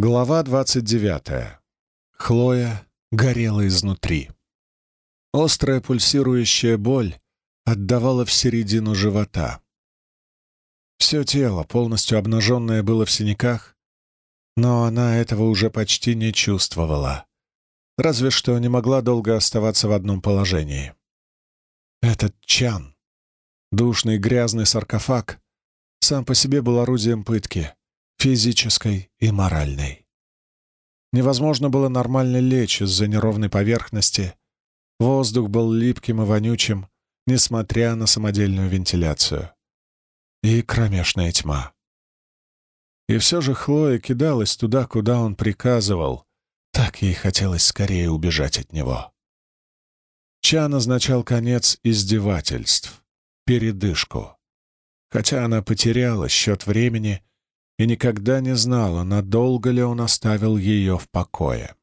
Глава 29. Хлоя горела изнутри. Острая пульсирующая боль отдавала в середину живота. Все тело, полностью обнаженное, было в синяках, но она этого уже почти не чувствовала, разве что не могла долго оставаться в одном положении. Этот чан, душный грязный саркофаг, сам по себе был орудием пытки — физической и моральной. Невозможно было нормально лечь из-за неровной поверхности. Воздух был липким и вонючим, несмотря на самодельную вентиляцию. И кромешная тьма. И все же Хлоя кидалась туда, куда он приказывал. Так ей хотелось скорее убежать от него. Чан означал конец издевательств, передышку. Хотя она потеряла счет времени и никогда не знала, надолго ли он оставил ее в покое.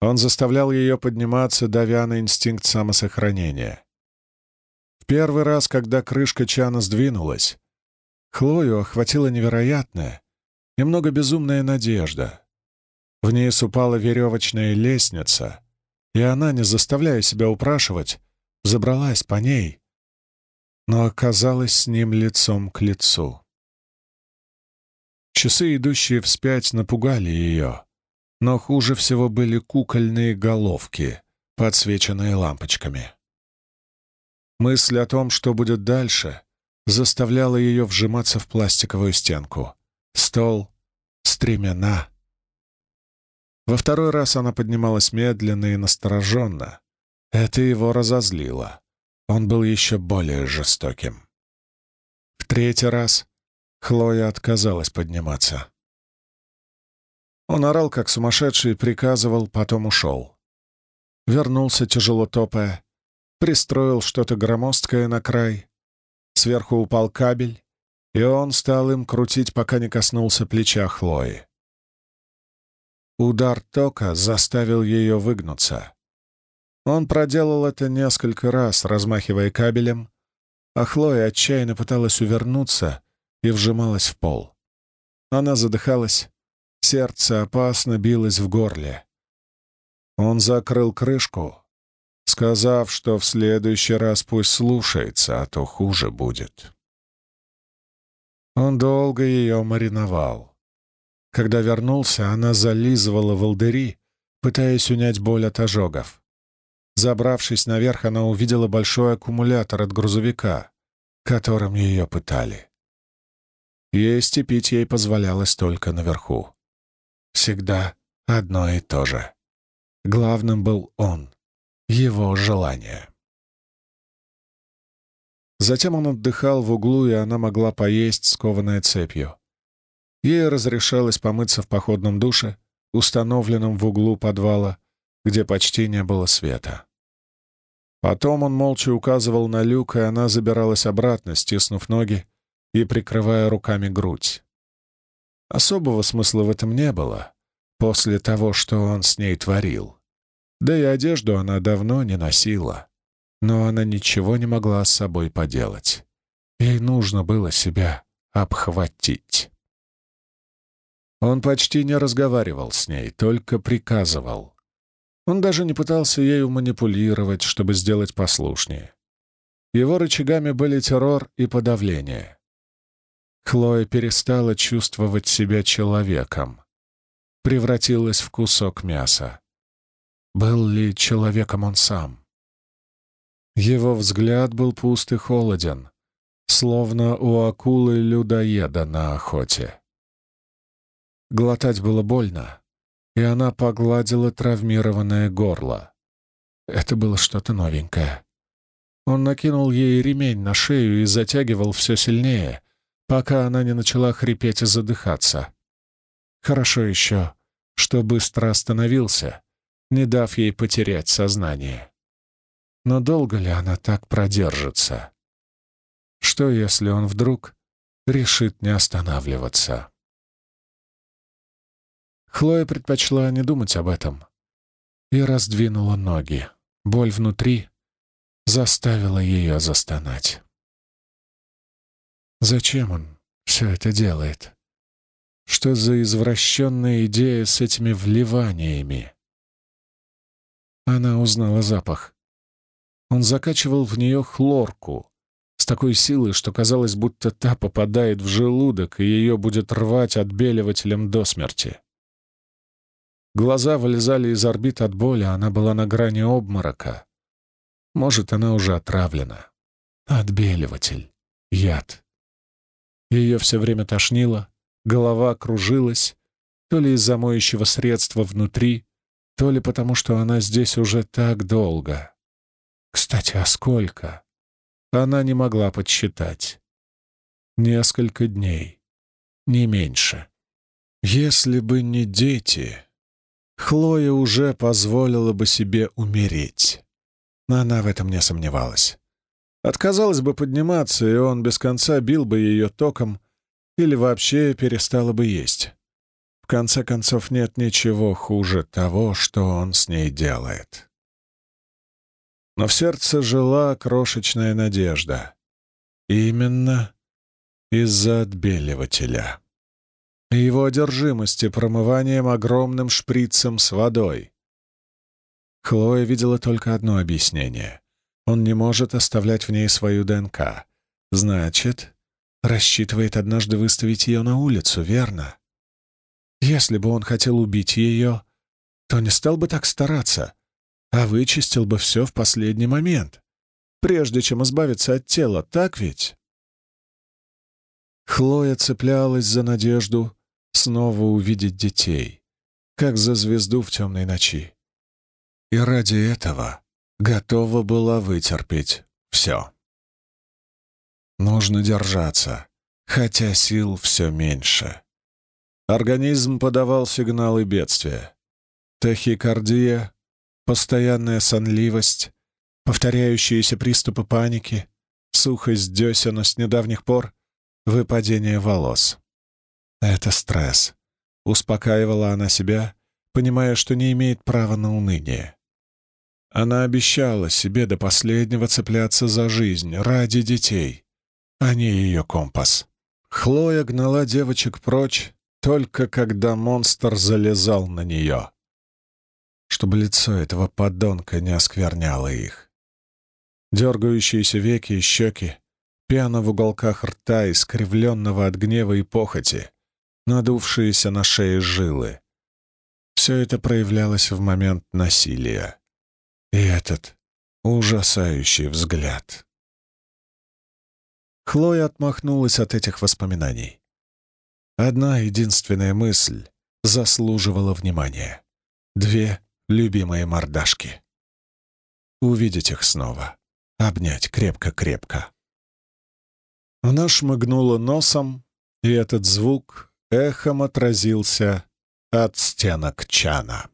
Он заставлял ее подниматься, давя на инстинкт самосохранения. В первый раз, когда крышка чана сдвинулась, Хлою охватила невероятная, немного безумная надежда. Вниз упала веревочная лестница, и она, не заставляя себя упрашивать, забралась по ней, но оказалась с ним лицом к лицу. Часы, идущие вспять, напугали ее, но хуже всего были кукольные головки, подсвеченные лампочками. Мысль о том, что будет дальше, заставляла ее вжиматься в пластиковую стенку. Стол, стремена. Во второй раз она поднималась медленно и настороженно. Это его разозлило. Он был еще более жестоким. В третий раз Хлоя отказалась подниматься. Он орал, как сумасшедший, приказывал, потом ушел. Вернулся, тяжело топая, пристроил что-то громоздкое на край. Сверху упал кабель, и он стал им крутить, пока не коснулся плеча Хлои. Удар тока заставил ее выгнуться. Он проделал это несколько раз, размахивая кабелем, а Хлоя отчаянно пыталась увернуться, и вжималась в пол. Она задыхалась, сердце опасно билось в горле. Он закрыл крышку, сказав, что в следующий раз пусть слушается, а то хуже будет. Он долго ее мариновал. Когда вернулся, она зализывала волдыри, пытаясь унять боль от ожогов. Забравшись наверх, она увидела большой аккумулятор от грузовика, которым ее пытали. Есть и пить ей позволялось только наверху. Всегда одно и то же. Главным был он, его желание. Затем он отдыхал в углу, и она могла поесть, скованная цепью. Ей разрешалось помыться в походном душе, установленном в углу подвала, где почти не было света. Потом он молча указывал на люк, и она забиралась обратно, стиснув ноги и прикрывая руками грудь. Особого смысла в этом не было, после того, что он с ней творил. Да и одежду она давно не носила, но она ничего не могла с собой поделать. Ей нужно было себя обхватить. Он почти не разговаривал с ней, только приказывал. Он даже не пытался ею манипулировать, чтобы сделать послушнее. Его рычагами были террор и подавление. Хлоя перестала чувствовать себя человеком. Превратилась в кусок мяса. Был ли человеком он сам? Его взгляд был пуст и холоден, словно у акулы-людоеда на охоте. Глотать было больно, и она погладила травмированное горло. Это было что-то новенькое. Он накинул ей ремень на шею и затягивал все сильнее, пока она не начала хрипеть и задыхаться. Хорошо еще, что быстро остановился, не дав ей потерять сознание. Но долго ли она так продержится? Что, если он вдруг решит не останавливаться? Хлоя предпочла не думать об этом и раздвинула ноги. Боль внутри заставила ее застонать. Зачем он все это делает? Что за извращенная идея с этими вливаниями? Она узнала запах. Он закачивал в нее хлорку с такой силой, что казалось, будто та попадает в желудок, и ее будет рвать отбеливателем до смерти. Глаза вылезали из орбит от боли, она была на грани обморока. Может, она уже отравлена. Отбеливатель. Яд. Ее все время тошнило, голова кружилась, то ли из-за моющего средства внутри, то ли потому, что она здесь уже так долго. Кстати, а сколько? Она не могла подсчитать. Несколько дней. Не меньше. Если бы не дети, Хлоя уже позволила бы себе умереть. Но она в этом не сомневалась. Отказалась бы подниматься, и он без конца бил бы ее током или вообще перестала бы есть. В конце концов, нет ничего хуже того, что он с ней делает. Но в сердце жила крошечная надежда. Именно из-за отбеливателя. И его одержимости промыванием огромным шприцем с водой. Хлоя видела только одно объяснение. Он не может оставлять в ней свою ДНК. Значит, рассчитывает однажды выставить ее на улицу, верно? Если бы он хотел убить ее, то не стал бы так стараться, а вычистил бы все в последний момент, прежде чем избавиться от тела, так ведь? Хлоя цеплялась за надежду снова увидеть детей, как за звезду в темной ночи. И ради этого готова была вытерпеть все. Нужно держаться, хотя сил все меньше. Организм подавал сигналы бедствия. Тахикардия, постоянная сонливость, повторяющиеся приступы паники, сухость десена с недавних пор, выпадение волос. Это стресс. Успокаивала она себя, понимая, что не имеет права на уныние. Она обещала себе до последнего цепляться за жизнь ради детей, а не ее компас. Хлоя гнала девочек прочь, только когда монстр залезал на нее, чтобы лицо этого подонка не оскверняло их. Дергающиеся веки и щеки, пена в уголках рта, искривленного от гнева и похоти, надувшиеся на шее жилы. Все это проявлялось в момент насилия. И этот ужасающий взгляд. Хлоя отмахнулась от этих воспоминаний. Одна единственная мысль заслуживала внимания. Две любимые мордашки. Увидеть их снова. Обнять крепко-крепко. Она шмыгнула носом, и этот звук эхом отразился от стенок чана.